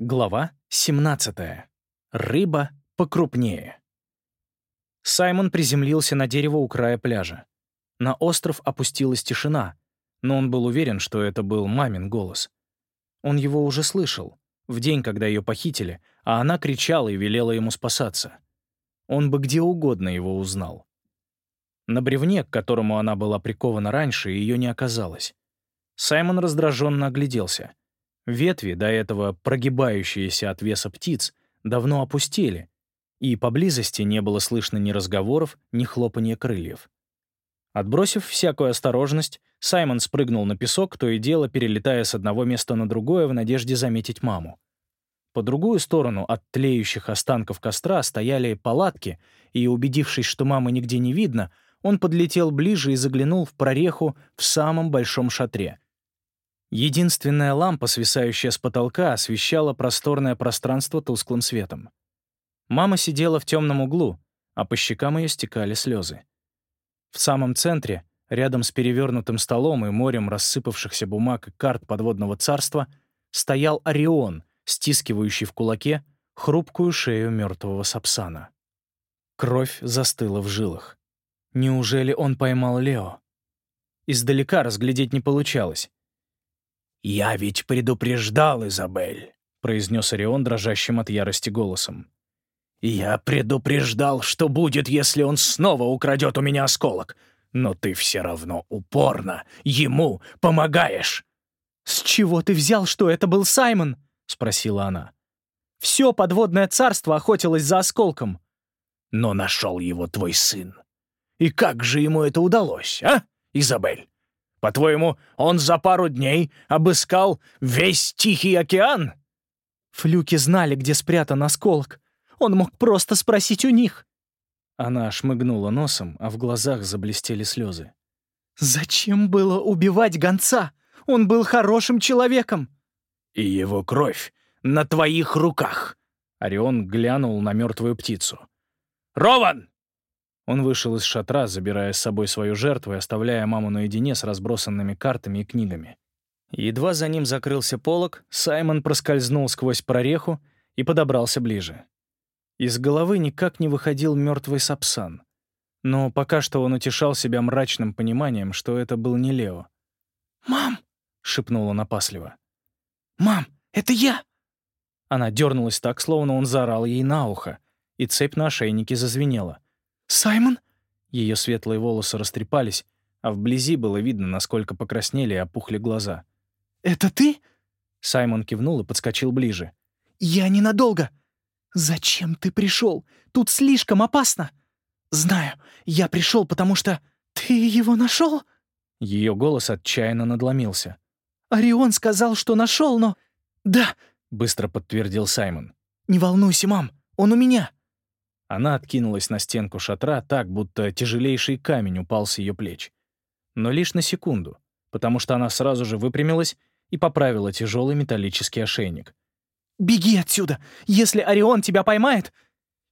Глава 17. Рыба покрупнее. Саймон приземлился на дерево у края пляжа. На остров опустилась тишина, но он был уверен, что это был мамин голос. Он его уже слышал, в день, когда ее похитили, а она кричала и велела ему спасаться. Он бы где угодно его узнал. На бревне, к которому она была прикована раньше, ее не оказалось. Саймон раздраженно огляделся — Ветви, до этого прогибающиеся от веса птиц, давно опустели, и поблизости не было слышно ни разговоров, ни хлопания крыльев. Отбросив всякую осторожность, Саймон спрыгнул на песок, то и дело перелетая с одного места на другое в надежде заметить маму. По другую сторону от тлеющих останков костра стояли палатки, и, убедившись, что мамы нигде не видно, он подлетел ближе и заглянул в прореху в самом большом шатре — Единственная лампа, свисающая с потолка, освещала просторное пространство тусклым светом. Мама сидела в темном углу, а по щекам ее стекали слезы. В самом центре, рядом с перевернутым столом и морем рассыпавшихся бумаг и карт подводного царства, стоял Орион, стискивающий в кулаке хрупкую шею мертвого сапсана. Кровь застыла в жилах. Неужели он поймал Лео? Издалека разглядеть не получалось. «Я ведь предупреждал, Изабель», — произнес Орион дрожащим от ярости голосом. «Я предупреждал, что будет, если он снова украдет у меня осколок. Но ты все равно упорно ему помогаешь». «С чего ты взял, что это был Саймон?» — спросила она. «Все подводное царство охотилось за осколком». «Но нашел его твой сын. И как же ему это удалось, а, Изабель?» По-твоему, он за пару дней обыскал весь Тихий океан?» Флюки знали, где спрятан осколок. Он мог просто спросить у них. Она шмыгнула носом, а в глазах заблестели слезы. «Зачем было убивать гонца? Он был хорошим человеком!» «И его кровь на твоих руках!» Орион глянул на мертвую птицу. «Рован, он вышел из шатра, забирая с собой свою жертву и оставляя маму наедине с разбросанными картами и книгами. Едва за ним закрылся полог, Саймон проскользнул сквозь прореху и подобрался ближе. Из головы никак не выходил мертвый сапсан. Но пока что он утешал себя мрачным пониманием, что это был не Лео. «Мам!» — шепнула напасливо. «Мам, это я!» Она дернулась так, словно он заорал ей на ухо, и цепь на ошейнике зазвенела — «Саймон?» Ее светлые волосы растрепались, а вблизи было видно, насколько покраснели и опухли глаза. «Это ты?» Саймон кивнул и подскочил ближе. «Я ненадолго. Зачем ты пришел? Тут слишком опасно. Знаю, я пришел, потому что... Ты его нашел?» Ее голос отчаянно надломился. «Орион сказал, что нашел, но...» «Да», — быстро подтвердил Саймон. «Не волнуйся, мам, он у меня». Она откинулась на стенку шатра так, будто тяжелейший камень упал с ее плеч. Но лишь на секунду, потому что она сразу же выпрямилась и поправила тяжелый металлический ошейник. «Беги отсюда! Если Орион тебя поймает...»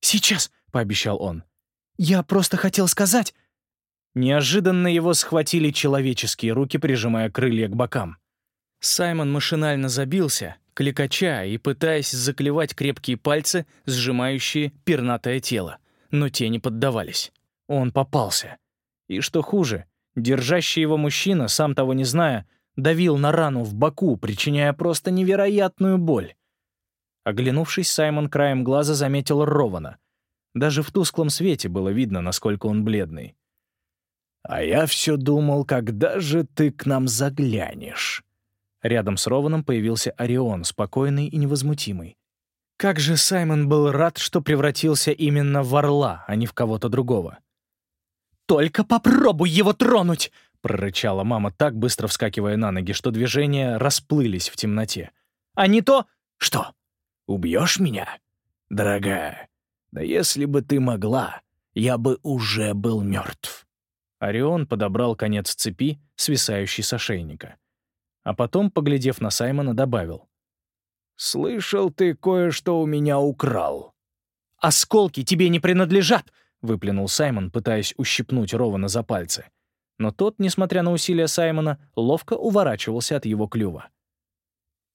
«Сейчас», — пообещал он. «Я просто хотел сказать...» Неожиданно его схватили человеческие руки, прижимая крылья к бокам. Саймон машинально забился, кликача и пытаясь заклевать крепкие пальцы, сжимающие пернатое тело. Но те не поддавались. Он попался. И что хуже, держащий его мужчина, сам того не зная, давил на рану в боку, причиняя просто невероятную боль. Оглянувшись, Саймон краем глаза заметил Рована. Даже в тусклом свете было видно, насколько он бледный. «А я все думал, когда же ты к нам заглянешь?» Рядом с Рованом появился Орион, спокойный и невозмутимый. Как же Саймон был рад, что превратился именно в орла, а не в кого-то другого. «Только попробуй его тронуть!» — прорычала мама, так быстро вскакивая на ноги, что движения расплылись в темноте. «А не то...» «Что, убьешь меня? Дорогая, да если бы ты могла, я бы уже был мертв». Орион подобрал конец цепи, свисающей с ошейника а потом, поглядев на Саймона, добавил. «Слышал, ты кое-что у меня украл». «Осколки тебе не принадлежат!» — выплюнул Саймон, пытаясь ущипнуть Рована за пальцы. Но тот, несмотря на усилия Саймона, ловко уворачивался от его клюва.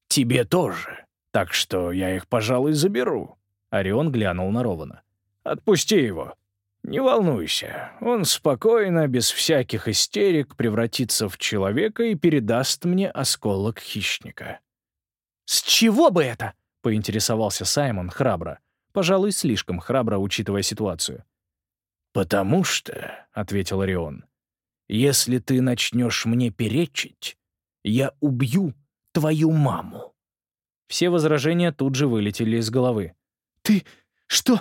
«Тебе тоже Так что я их, пожалуй, заберу». Орион глянул на Рована. «Отпусти его. Не волнуйся, он спокойно, без всяких истерик, превратится в человека и передаст мне осколок хищника». «С чего бы это?» — поинтересовался Саймон храбро. Пожалуй, слишком храбро, учитывая ситуацию. «Потому что», — ответил Орион, — «если ты начнешь мне перечить, я убью твою маму». Все возражения тут же вылетели из головы. «Ты что?»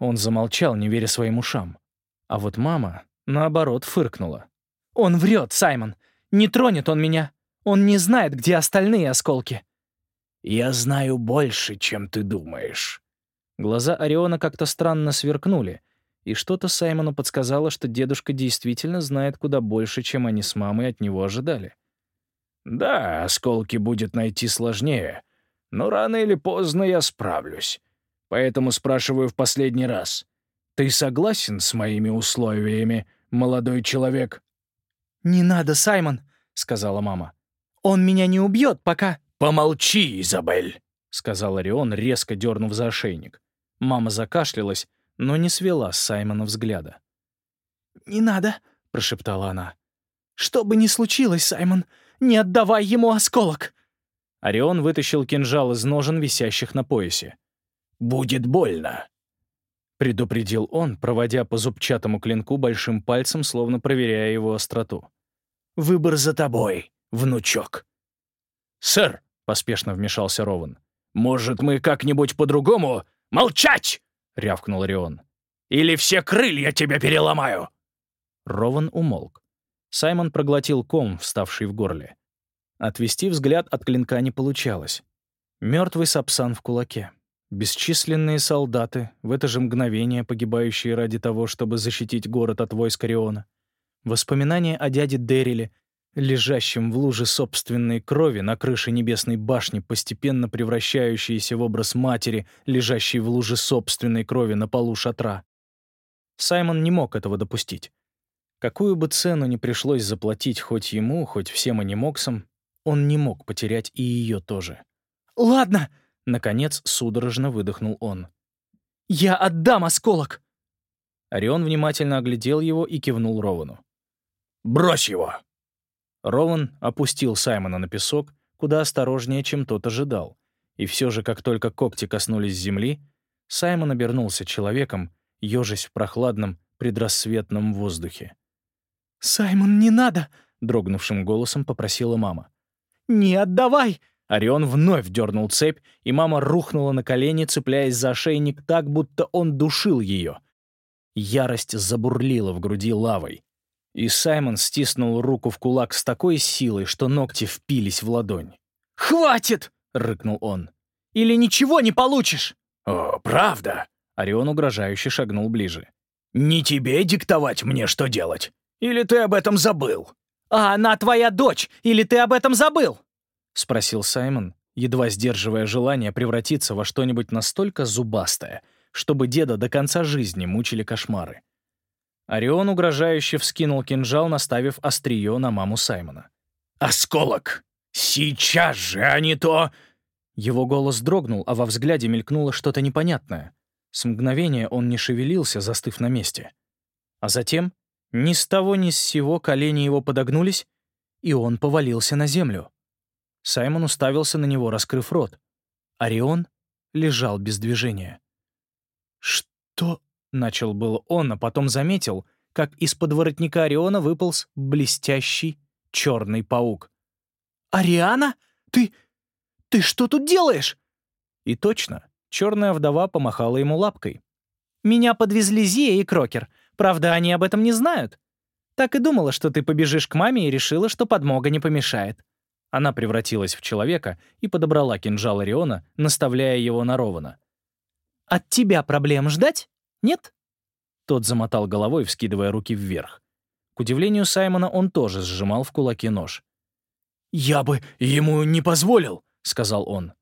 Он замолчал, не веря своим ушам. А вот мама, наоборот, фыркнула. «Он врет, Саймон. Не тронет он меня. Он не знает, где остальные осколки». «Я знаю больше, чем ты думаешь». Глаза Ориона как-то странно сверкнули, и что-то Саймону подсказало, что дедушка действительно знает куда больше, чем они с мамой от него ожидали. «Да, осколки будет найти сложнее, но рано или поздно я справлюсь. Поэтому спрашиваю в последний раз. Ты согласен с моими условиями, молодой человек?» «Не надо, Саймон», — сказала мама. «Он меня не убьет, пока...» «Помолчи, Изабель», — сказал Орион, резко дернув за ошейник. Мама закашлялась, но не свела с Саймона взгляда. «Не надо», — прошептала она. «Что бы ни случилось, Саймон, не отдавай ему осколок!» Орион вытащил кинжал из ножен, висящих на поясе. «Будет больно», — предупредил он, проводя по зубчатому клинку большим пальцем, словно проверяя его остроту. «Выбор за тобой, внучок». «Сэр», — поспешно вмешался Рован, — «может, мы как-нибудь по-другому...» «Молчать!» — рявкнул Орион. «Или все крылья тебе переломаю!» Рован умолк. Саймон проглотил ком, вставший в горле. Отвести взгляд от клинка не получалось. Мертвый сапсан в кулаке. Бесчисленные солдаты, в это же мгновение погибающие ради того, чтобы защитить город от войск Ориона. Воспоминания о дяде Дерриле, лежащем в луже собственной крови на крыше небесной башни, постепенно превращающиеся в образ матери, лежащей в луже собственной крови на полу шатра. Саймон не мог этого допустить. Какую бы цену ни пришлось заплатить хоть ему, хоть всем анимоксам, он не мог потерять и ее тоже. «Ладно!» Наконец, судорожно выдохнул он. «Я отдам осколок!» Орион внимательно оглядел его и кивнул Ровану. «Брось его!» Рован опустил Саймона на песок, куда осторожнее, чем тот ожидал. И все же, как только когти коснулись земли, Саймон обернулся человеком, ежась в прохладном, предрассветном воздухе. «Саймон, не надо!» — дрогнувшим голосом попросила мама. «Не отдавай!» Орион вновь дернул цепь, и мама рухнула на колени, цепляясь за ошейник так, будто он душил ее. Ярость забурлила в груди лавой. И Саймон стиснул руку в кулак с такой силой, что ногти впились в ладонь. «Хватит!» — рыкнул он. «Или ничего не получишь!» «О, правда?» — Орион угрожающе шагнул ближе. «Не тебе диктовать мне, что делать? Или ты об этом забыл?» «А она твоя дочь! Или ты об этом забыл?» — спросил Саймон, едва сдерживая желание превратиться во что-нибудь настолько зубастое, чтобы деда до конца жизни мучили кошмары. Орион угрожающе вскинул кинжал, наставив острие на маму Саймона. «Осколок! Сейчас же, а не то...» Его голос дрогнул, а во взгляде мелькнуло что-то непонятное. С мгновения он не шевелился, застыв на месте. А затем ни с того ни с сего колени его подогнулись, и он повалился на землю. Саймон уставился на него, раскрыв рот. Орион лежал без движения. «Что?» — начал был он, а потом заметил, как из-под воротника Ориона выполз блестящий черный паук. «Ариана? Ты... ты что тут делаешь?» И точно, черная вдова помахала ему лапкой. «Меня подвезли Зия и Крокер. Правда, они об этом не знают. Так и думала, что ты побежишь к маме и решила, что подмога не помешает. Она превратилась в человека и подобрала кинжал Ориона, наставляя его на Рована. «От тебя проблем ждать? Нет?» Тот замотал головой, вскидывая руки вверх. К удивлению Саймона, он тоже сжимал в кулаке нож. «Я бы ему не позволил», — сказал он.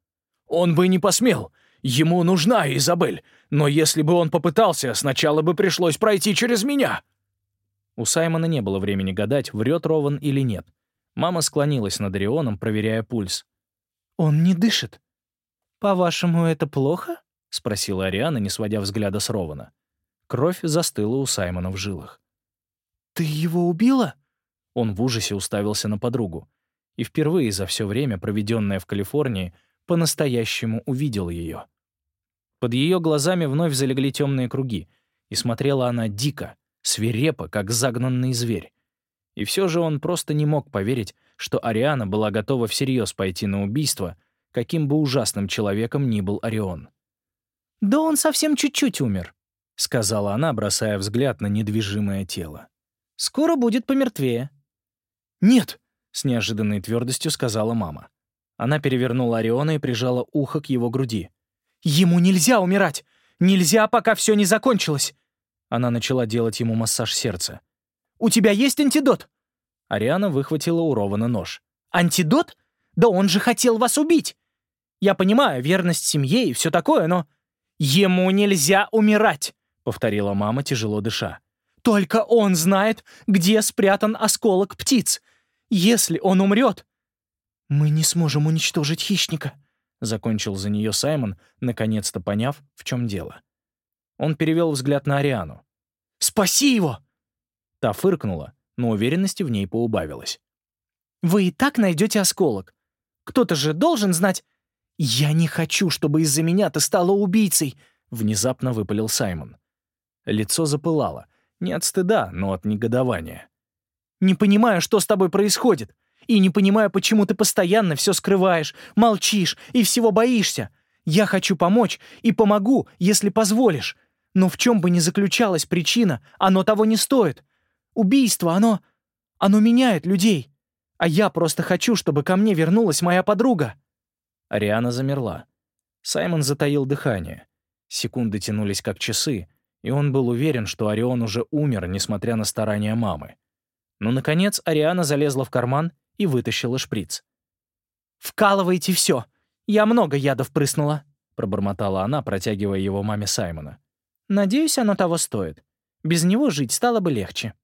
«Он бы не посмел. Ему нужна Изабель. Но если бы он попытался, сначала бы пришлось пройти через меня». У Саймона не было времени гадать, врет Рован или нет. Мама склонилась над Орионом, проверяя пульс. «Он не дышит». «По-вашему, это плохо?» — спросила Ариана, не сводя взгляда с Рована. Кровь застыла у Саймона в жилах. «Ты его убила?» Он в ужасе уставился на подругу и впервые за все время, проведенное в Калифорнии, по-настоящему увидел ее. Под ее глазами вновь залегли темные круги, и смотрела она дико, свирепо, как загнанный зверь. И все же он просто не мог поверить, что Ариана была готова всерьез пойти на убийство, каким бы ужасным человеком ни был Орион. «Да он совсем чуть-чуть умер», — сказала она, бросая взгляд на недвижимое тело. «Скоро будет помертвее». «Нет», — с неожиданной твердостью сказала мама. Она перевернула Ориона и прижала ухо к его груди. «Ему нельзя умирать! Нельзя, пока все не закончилось!» Она начала делать ему массаж сердца. «У тебя есть антидот?» Ариана выхватила у Рована нож. «Антидот? Да он же хотел вас убить! Я понимаю, верность семье и все такое, но...» «Ему нельзя умирать!» — повторила мама, тяжело дыша. «Только он знает, где спрятан осколок птиц. Если он умрет...» «Мы не сможем уничтожить хищника», — закончил за нее Саймон, наконец-то поняв, в чем дело. Он перевел взгляд на Ариану. «Спаси его!» Та фыркнула, но уверенности в ней поубавилось. «Вы и так найдете осколок. Кто-то же должен знать...» «Я не хочу, чтобы из-за меня ты стала убийцей!» — внезапно выпалил Саймон. Лицо запылало. Не от стыда, но от негодования. «Не понимаю, что с тобой происходит. И не понимаю, почему ты постоянно все скрываешь, молчишь и всего боишься. Я хочу помочь и помогу, если позволишь. Но в чем бы ни заключалась причина, оно того не стоит. Убийство, оно... оно меняет людей. А я просто хочу, чтобы ко мне вернулась моя подруга». Ариана замерла. Саймон затаил дыхание. Секунды тянулись как часы, и он был уверен, что Орион уже умер, несмотря на старания мамы. Но, наконец, Ариана залезла в карман и вытащила шприц. «Вкалывайте все. Я много ядов прыснула», — пробормотала она, протягивая его маме Саймона. «Надеюсь, оно того стоит. Без него жить стало бы легче».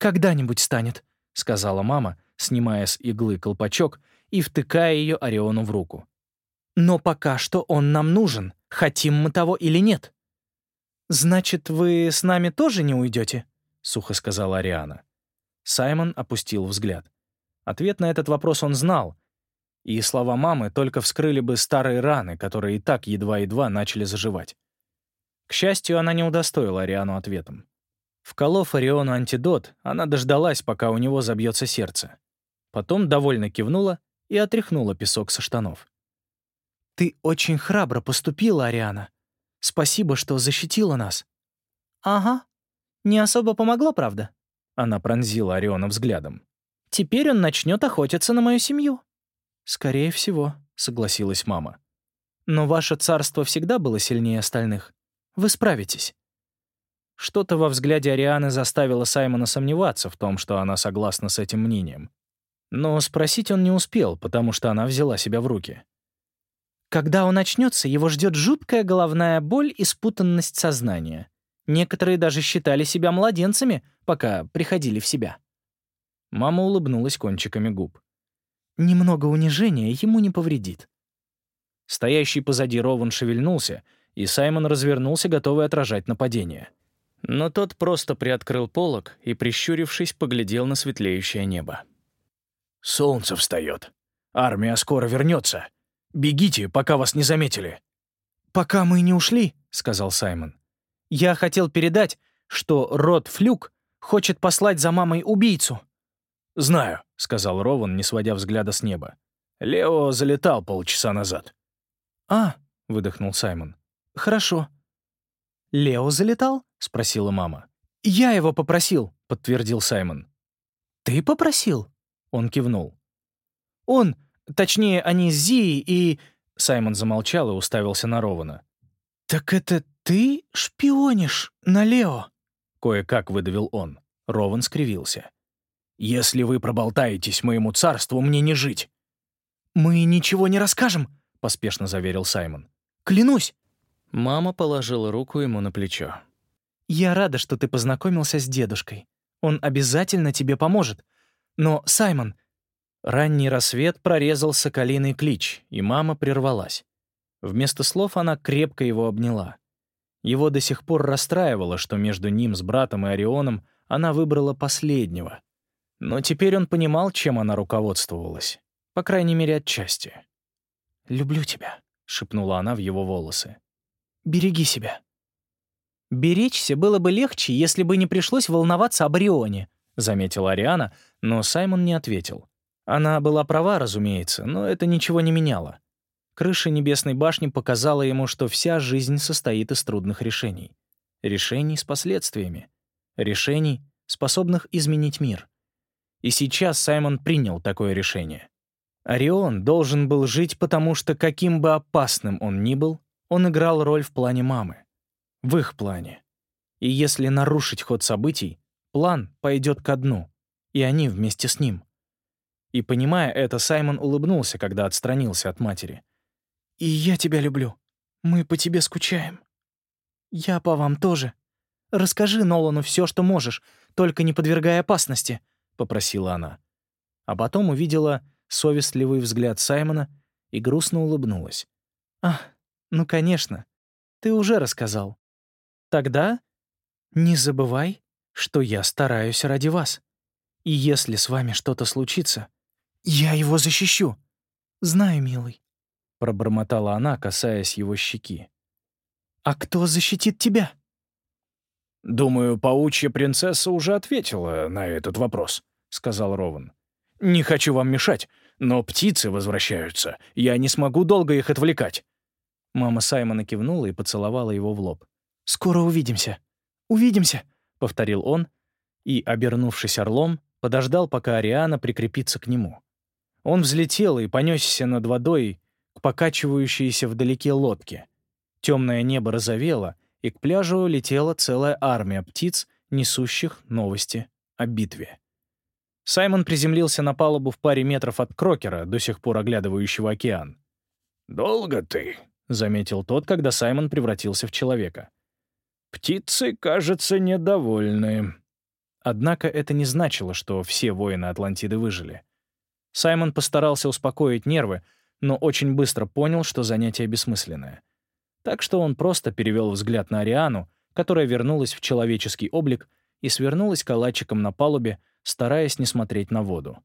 «Когда-нибудь станет», — сказала мама, снимая с иглы колпачок и втыкая ее Ориону в руку. «Но пока что он нам нужен, хотим мы того или нет». «Значит, вы с нами тоже не уйдете?» — сухо сказала Ариана. Саймон опустил взгляд. Ответ на этот вопрос он знал, и слова мамы только вскрыли бы старые раны, которые и так едва-едва начали заживать. К счастью, она не удостоила Ариану ответом. Вколов Ориону антидот, она дождалась, пока у него забьется сердце. Потом довольно кивнула и отряхнула песок со штанов. «Ты очень храбро поступила, Ариана. Спасибо, что защитила нас». «Ага. Не особо помогло, правда?» Она пронзила Ориона взглядом. Теперь он начнет охотиться на мою семью». «Скорее всего», — согласилась мама. «Но ваше царство всегда было сильнее остальных. Вы справитесь». Что-то во взгляде Арианы заставило Саймона сомневаться в том, что она согласна с этим мнением. Но спросить он не успел, потому что она взяла себя в руки. Когда он очнется, его ждет жуткая головная боль и спутанность сознания. Некоторые даже считали себя младенцами, пока приходили в себя. Мама улыбнулась кончиками губ. Немного унижения ему не повредит. Стоящий позади Рован шевельнулся, и Саймон развернулся, готовый отражать нападение. Но тот просто приоткрыл полог и, прищурившись, поглядел на светлеющее небо. «Солнце встает. Армия скоро вернется. Бегите, пока вас не заметили». «Пока мы не ушли», — сказал Саймон. «Я хотел передать, что Род Флюк хочет послать за мамой убийцу». «Знаю», — сказал Рован, не сводя взгляда с неба. «Лео залетал полчаса назад». «А», — выдохнул Саймон. «Хорошо». «Лео залетал?» — спросила мама. «Я его попросил», — подтвердил Саймон. «Ты попросил?» — он кивнул. «Он, точнее, они с Зией и...» Саймон замолчал и уставился на Рована. «Так это ты шпионишь на Лео?» Кое-как выдавил он. Рован скривился. Если вы проболтаетесь моему царству, мне не жить». «Мы ничего не расскажем», — поспешно заверил Саймон. «Клянусь». Мама положила руку ему на плечо. «Я рада, что ты познакомился с дедушкой. Он обязательно тебе поможет. Но, Саймон...» Ранний рассвет прорезал соколиный клич, и мама прервалась. Вместо слов она крепко его обняла. Его до сих пор расстраивало, что между ним с братом и Орионом она выбрала последнего. Но теперь он понимал, чем она руководствовалась. По крайней мере, отчасти. «Люблю тебя», — шепнула она в его волосы. «Береги себя». «Беречься было бы легче, если бы не пришлось волноваться об Орионе», — заметила Ариана, но Саймон не ответил. Она была права, разумеется, но это ничего не меняло. Крыша небесной башни показала ему, что вся жизнь состоит из трудных решений. Решений с последствиями. Решений, способных изменить мир. И сейчас Саймон принял такое решение. Орион должен был жить, потому что, каким бы опасным он ни был, он играл роль в плане мамы. В их плане. И если нарушить ход событий, план пойдет ко дну, и они вместе с ним. И, понимая это, Саймон улыбнулся, когда отстранился от матери. «И я тебя люблю. Мы по тебе скучаем». «Я по вам тоже. Расскажи Нолану все, что можешь, только не подвергая опасности», — попросила она. А потом увидела совестливый взгляд Саймона и грустно улыбнулась. «А, ну, конечно. Ты уже рассказал. Тогда не забывай, что я стараюсь ради вас. И если с вами что-то случится, я его защищу. Знаю, милый», — пробормотала она, касаясь его щеки. «А кто защитит тебя?» «Думаю, паучья принцесса уже ответила на этот вопрос», — сказал Рован. «Не хочу вам мешать, но птицы возвращаются. Я не смогу долго их отвлекать». Мама Саймона кивнула и поцеловала его в лоб. «Скоро увидимся. Увидимся», — повторил он, и, обернувшись орлом, подождал, пока Ариана прикрепится к нему. Он взлетел и понесся над водой к покачивающейся вдалеке лодке. Темное небо розовело, и к пляжу летела целая армия птиц, несущих новости о битве. Саймон приземлился на палубу в паре метров от Крокера, до сих пор оглядывающего океан. «Долго ты?» — заметил тот, когда Саймон превратился в человека. «Птицы, кажется, недовольны». Однако это не значило, что все воины Атлантиды выжили. Саймон постарался успокоить нервы, но очень быстро понял, что занятие бессмысленное. Так что он просто перевел взгляд на Ариану, которая вернулась в человеческий облик и свернулась калачиком на палубе, стараясь не смотреть на воду.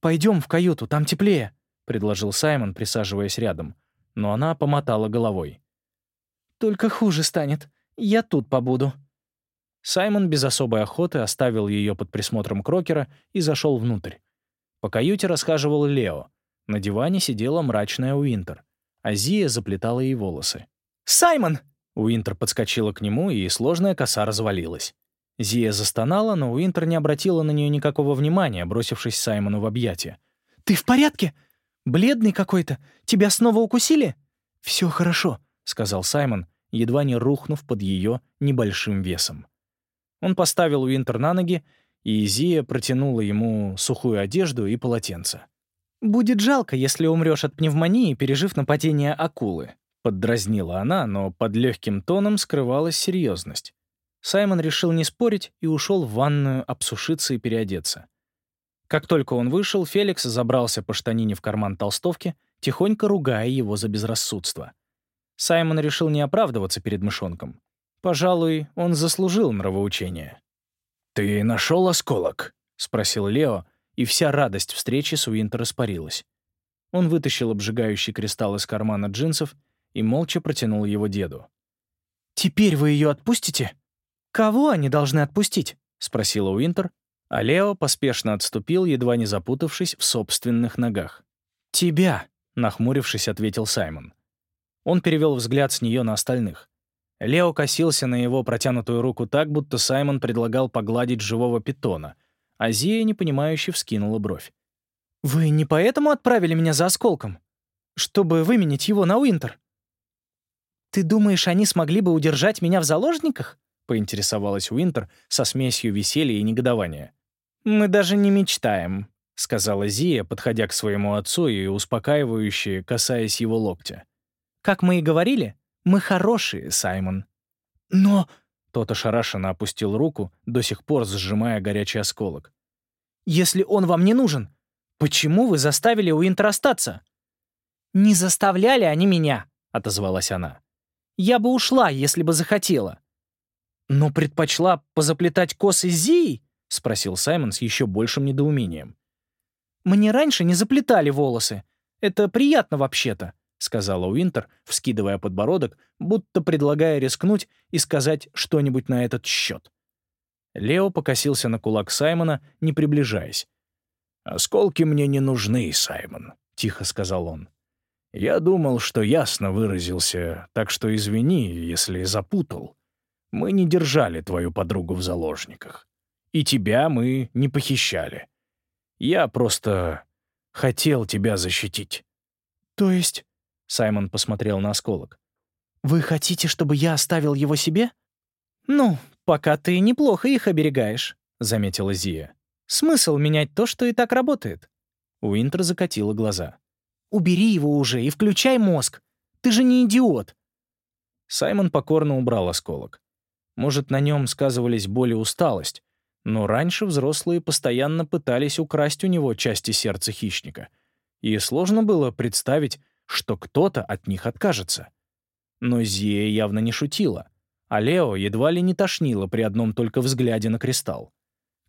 «Пойдем в каюту, там теплее», — предложил Саймон, присаживаясь рядом, но она помотала головой. «Только хуже станет. Я тут побуду». Саймон без особой охоты оставил ее под присмотром Крокера и зашел внутрь. По каюте расхаживал Лео. На диване сидела мрачная Уинтер, а Зия заплетала ей волосы. «Саймон!» Уинтер подскочила к нему, и сложная коса развалилась. Зия застонала, но Уинтер не обратила на нее никакого внимания, бросившись Саймону в объятия. «Ты в порядке? Бледный какой-то. Тебя снова укусили?» «Все хорошо», — сказал Саймон, едва не рухнув под ее небольшим весом. Он поставил Уинтер на ноги и Зия протянула ему сухую одежду и полотенце. «Будет жалко, если умрешь от пневмонии, пережив нападение акулы», — поддразнила она, но под легким тоном скрывалась серьезность. Саймон решил не спорить и ушел в ванную обсушиться и переодеться. Как только он вышел, Феликс забрался по штанине в карман толстовки, тихонько ругая его за безрассудство. Саймон решил не оправдываться перед мышонком. Пожалуй, он заслужил нравоучение. «Ты нашел осколок?» — спросил Лео, и вся радость встречи с Уинтер испарилась. Он вытащил обжигающий кристалл из кармана джинсов и молча протянул его деду. «Теперь вы ее отпустите?» «Кого они должны отпустить?» — спросила Уинтер, а Лео поспешно отступил, едва не запутавшись в собственных ногах. «Тебя», — нахмурившись, ответил Саймон. Он перевел взгляд с нее на остальных. Лео косился на его протянутую руку так, будто Саймон предлагал погладить живого питона, а Зия, непонимающе, вскинула бровь. «Вы не поэтому отправили меня за осколком? Чтобы выменить его на Уинтер?» «Ты думаешь, они смогли бы удержать меня в заложниках?» — поинтересовалась Уинтер со смесью веселья и негодования. «Мы даже не мечтаем», — сказала Зия, подходя к своему отцу и успокаивающе касаясь его локтя. «Как мы и говорили, мы хорошие, Саймон». «Но...» — тот ошарашенно опустил руку, до сих пор сжимая горячий осколок. «Если он вам не нужен, почему вы заставили Уинтер остаться?» «Не заставляли они меня», — отозвалась она. «Я бы ушла, если бы захотела». «Но предпочла позаплетать косы Зии?» — спросил Саймон с еще большим недоумением. «Мне раньше не заплетали волосы. Это приятно вообще-то», — сказала Уинтер, вскидывая подбородок, будто предлагая рискнуть и сказать что-нибудь на этот счет. Лео покосился на кулак Саймона, не приближаясь. «Осколки мне не нужны, Саймон», — тихо сказал он. «Я думал, что ясно выразился, так что извини, если запутал. Мы не держали твою подругу в заложниках. И тебя мы не похищали. Я просто хотел тебя защитить». «То есть...» — Саймон посмотрел на осколок. «Вы хотите, чтобы я оставил его себе?» «Ну, пока ты неплохо их оберегаешь», — заметила Зия. «Смысл менять то, что и так работает?» Уинтер закатила глаза. «Убери его уже и включай мозг. Ты же не идиот». Саймон покорно убрал осколок. Может, на нем сказывались боль и усталость, но раньше взрослые постоянно пытались украсть у него части сердца хищника, и сложно было представить, что кто-то от них откажется. Но Зия явно не шутила, а Лео едва ли не тошнило при одном только взгляде на кристалл.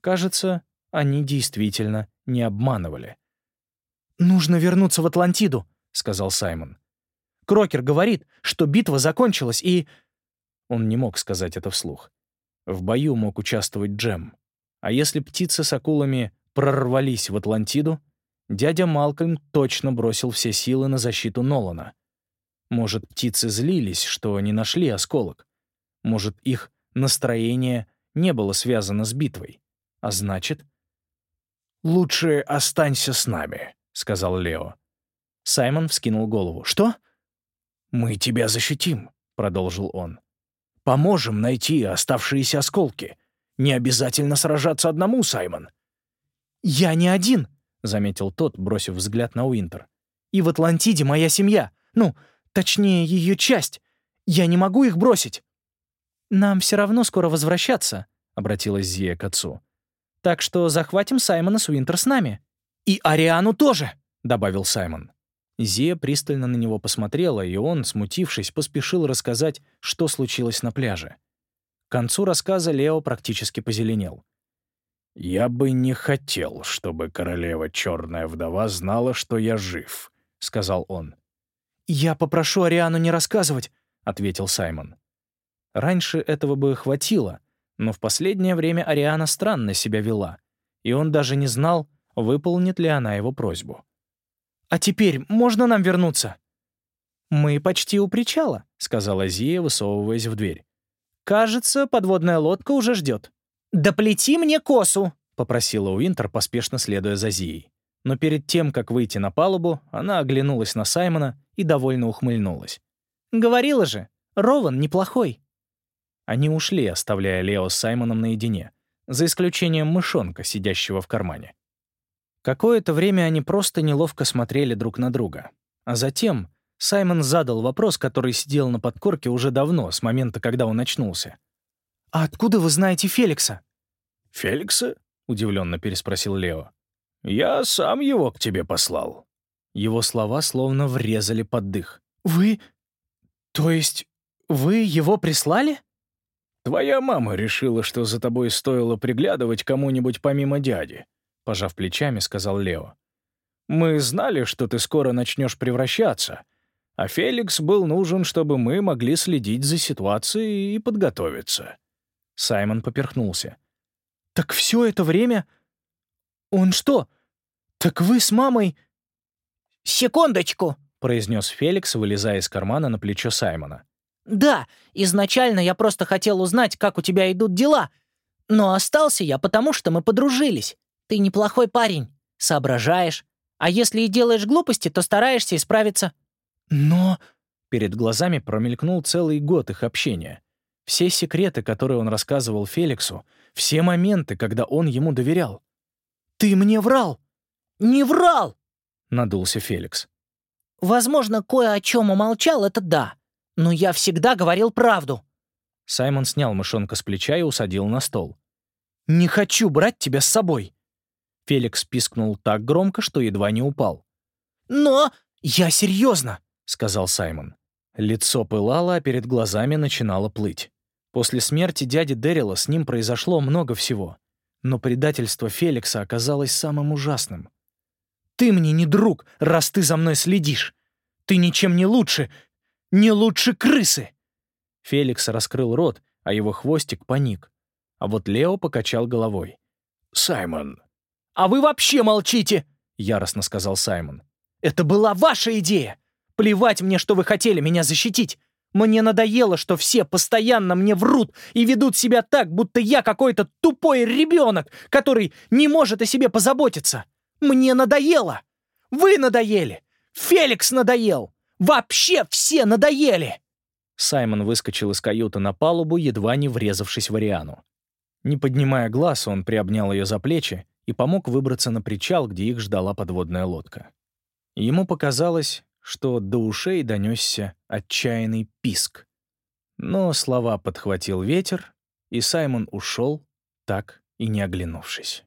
Кажется, они действительно не обманывали. «Нужно вернуться в Атлантиду», — сказал Саймон. «Крокер говорит, что битва закончилась, и...» Он не мог сказать это вслух. В бою мог участвовать Джем. А если птицы с акулами прорвались в Атлантиду, дядя Малкольм точно бросил все силы на защиту Нолана. Может, птицы злились, что не нашли осколок. Может, их настроение не было связано с битвой. А значит... «Лучше останься с нами», — сказал Лео. Саймон вскинул голову. «Что?» «Мы тебя защитим», — продолжил он. «Поможем найти оставшиеся осколки. Не обязательно сражаться одному, Саймон». «Я не один», — заметил тот, бросив взгляд на Уинтер. «И в Атлантиде моя семья. Ну, точнее, ее часть. Я не могу их бросить». «Нам все равно скоро возвращаться», — обратилась Зия к отцу. «Так что захватим Саймона с Уинтер с нами». «И Ариану тоже», — добавил Саймон. Зия пристально на него посмотрела, и он, смутившись, поспешил рассказать, что случилось на пляже. К концу рассказа Лео практически позеленел. «Я бы не хотел, чтобы королева Черная Вдова знала, что я жив», — сказал он. «Я попрошу Ариану не рассказывать», — ответил Саймон. Раньше этого бы хватило, но в последнее время Ариана странно себя вела, и он даже не знал, выполнит ли она его просьбу. «А теперь можно нам вернуться?» «Мы почти у причала», — сказала Зия, высовываясь в дверь. Кажется, подводная лодка уже ждет. «Доплети мне косу!» — попросила Уинтер, поспешно следуя за Зией. Но перед тем, как выйти на палубу, она оглянулась на Саймона и довольно ухмыльнулась. «Говорила же, Рован неплохой». Они ушли, оставляя Лео с Саймоном наедине, за исключением мышонка, сидящего в кармане. Какое-то время они просто неловко смотрели друг на друга. А затем Саймон задал вопрос, который сидел на подкорке уже давно, с момента, когда он очнулся. «А откуда вы знаете Феликса?» «Феликса?» — удивленно переспросил Лео. «Я сам его к тебе послал». Его слова словно врезали под дых. «Вы... то есть вы его прислали?» «Твоя мама решила, что за тобой стоило приглядывать кому-нибудь помимо дяди», — пожав плечами, сказал Лео. «Мы знали, что ты скоро начнешь превращаться, а Феликс был нужен, чтобы мы могли следить за ситуацией и подготовиться». Саймон поперхнулся. «Так все это время... Он что? Так вы с мамой...» «Секундочку», — произнес Феликс, вылезая из кармана на плечо Саймона. «Да, изначально я просто хотел узнать, как у тебя идут дела. Но остался я, потому что мы подружились. Ты неплохой парень, соображаешь. А если и делаешь глупости, то стараешься исправиться». Но... Перед глазами промелькнул целый год их общения. Все секреты, которые он рассказывал Феликсу, все моменты, когда он ему доверял. «Ты мне врал!» «Не врал!» — надулся Феликс. «Возможно, кое о чем умолчал, это да. Но я всегда говорил правду». Саймон снял мышонка с плеча и усадил на стол. «Не хочу брать тебя с собой!» Феликс пискнул так громко, что едва не упал. «Но «Я серьезно», — сказал Саймон. Лицо пылало, а перед глазами начинало плыть. После смерти дяди Дэрила с ним произошло много всего. Но предательство Феликса оказалось самым ужасным. «Ты мне не друг, раз ты за мной следишь. Ты ничем не лучше, не лучше крысы!» Феликс раскрыл рот, а его хвостик поник. А вот Лео покачал головой. «Саймон!» «А вы вообще молчите!» — яростно сказал Саймон. «Это была ваша идея! Плевать мне, что вы хотели меня защитить! Мне надоело, что все постоянно мне врут и ведут себя так, будто я какой-то тупой ребенок, который не может о себе позаботиться! Мне надоело! Вы надоели! Феликс надоел! Вообще все надоели!» Саймон выскочил из каюты на палубу, едва не врезавшись в Ариану. Не поднимая глаз, он приобнял ее за плечи и помог выбраться на причал, где их ждала подводная лодка. Ему показалось, что до ушей донесся отчаянный писк. Но слова подхватил ветер, и Саймон ушел, так и не оглянувшись.